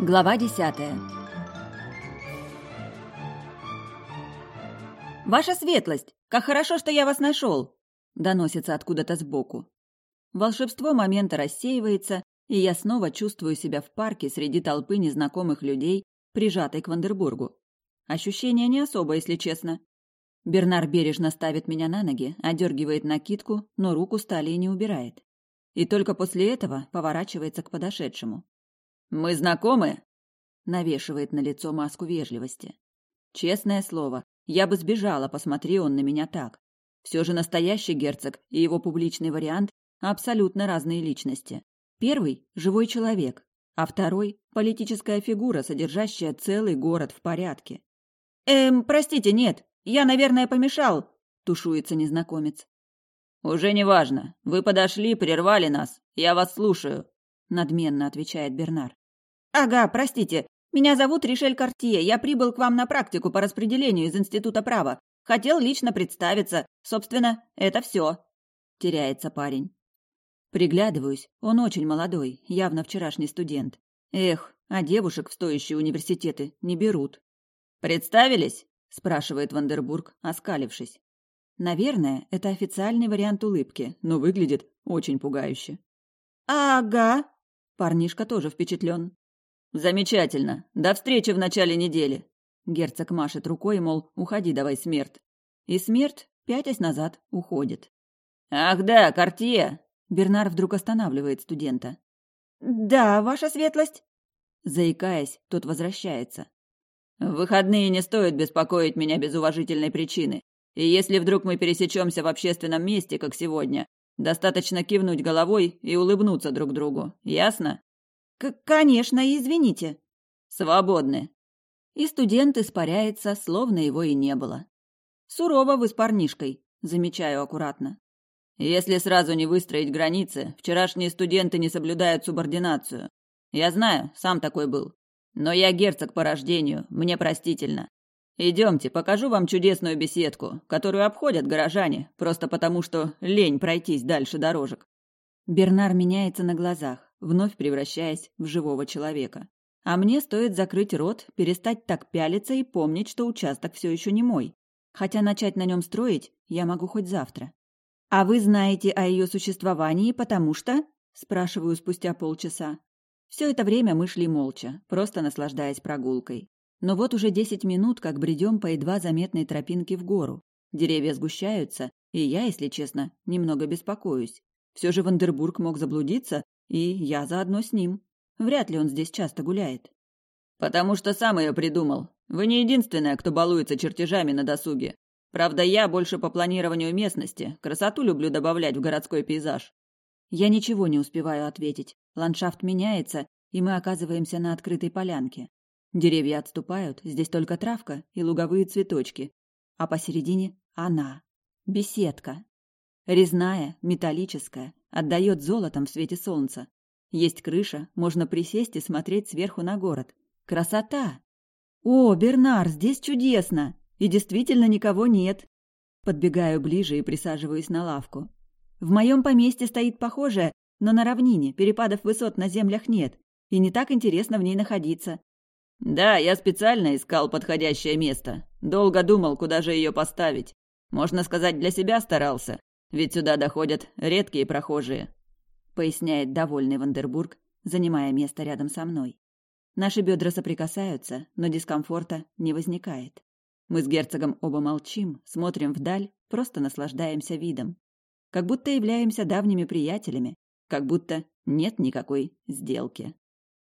Глава десятая. «Ваша светлость! Как хорошо, что я вас нашел!» Доносится откуда-то сбоку. Волшебство момента рассеивается, и я снова чувствую себя в парке среди толпы незнакомых людей, прижатой к Вандербургу. Ощущение не особо, если честно. Бернар бережно ставит меня на ноги, одергивает накидку, но руку стали и не убирает. И только после этого поворачивается к подошедшему. «Мы знакомы?» Навешивает на лицо маску вежливости. Честное слово, я бы сбежала, посмотри он на меня так. Все же настоящий герцог и его публичный вариант – абсолютно разные личности. Первый – живой человек, а второй – политическая фигура, содержащая целый город в порядке. «Эм, простите, нет, я, наверное, помешал», – тушуется незнакомец. «Уже не важно. Вы подошли, прервали нас. Я вас слушаю», – надменно отвечает Бернар. «Ага, простите. Меня зовут Ришель Картье. Я прибыл к вам на практику по распределению из Института права. Хотел лично представиться. Собственно, это все. Теряется парень. Приглядываюсь. Он очень молодой, явно вчерашний студент. Эх, а девушек в стоящие университеты не берут. «Представились?» – спрашивает Вандербург, оскалившись. Наверное, это официальный вариант улыбки, но выглядит очень пугающе. «Ага». Парнишка тоже впечатлен. Замечательно. До встречи в начале недели. Герцог машет рукой, мол, уходи давай, смерть. И смерть, пятясь назад, уходит. Ах да, Кортье! Бернар вдруг останавливает студента. Да, ваша светлость. Заикаясь, тот возвращается. В выходные не стоит беспокоить меня без уважительной причины. И если вдруг мы пересечемся в общественном месте, как сегодня, достаточно кивнуть головой и улыбнуться друг другу. Ясно? К «Конечно, извините». «Свободны». И студент испаряется, словно его и не было. «Сурово вы с парнишкой», замечаю аккуратно. «Если сразу не выстроить границы, вчерашние студенты не соблюдают субординацию. Я знаю, сам такой был. Но я герцог по рождению, мне простительно. Идемте, покажу вам чудесную беседку, которую обходят горожане, просто потому что лень пройтись дальше дорожек». Бернар меняется на глазах вновь превращаясь в живого человека. А мне стоит закрыть рот, перестать так пялиться и помнить, что участок все еще не мой. Хотя начать на нем строить я могу хоть завтра. «А вы знаете о ее существовании, потому что...» – спрашиваю спустя полчаса. Все это время мы шли молча, просто наслаждаясь прогулкой. Но вот уже десять минут, как бредем по едва заметной тропинке в гору. Деревья сгущаются, и я, если честно, немного беспокоюсь. Все же Вандербург мог заблудиться и я заодно с ним. Вряд ли он здесь часто гуляет. Потому что сам ее придумал. Вы не единственная, кто балуется чертежами на досуге. Правда, я больше по планированию местности. Красоту люблю добавлять в городской пейзаж. Я ничего не успеваю ответить. Ландшафт меняется, и мы оказываемся на открытой полянке. Деревья отступают, здесь только травка и луговые цветочки. А посередине она. Беседка. Резная, металлическая, отдает золотом в свете солнца. Есть крыша, можно присесть и смотреть сверху на город. Красота! О, Бернар, здесь чудесно! И действительно никого нет. Подбегаю ближе и присаживаюсь на лавку. В моем поместье стоит похожее, но на равнине, перепадов высот на землях нет, и не так интересно в ней находиться. Да, я специально искал подходящее место. Долго думал, куда же ее поставить. Можно сказать, для себя старался. Ведь сюда доходят редкие прохожие, поясняет довольный Вандербург, занимая место рядом со мной. Наши бедра соприкасаются, но дискомфорта не возникает. Мы с герцогом оба молчим, смотрим вдаль, просто наслаждаемся видом. Как будто являемся давними приятелями, как будто нет никакой сделки.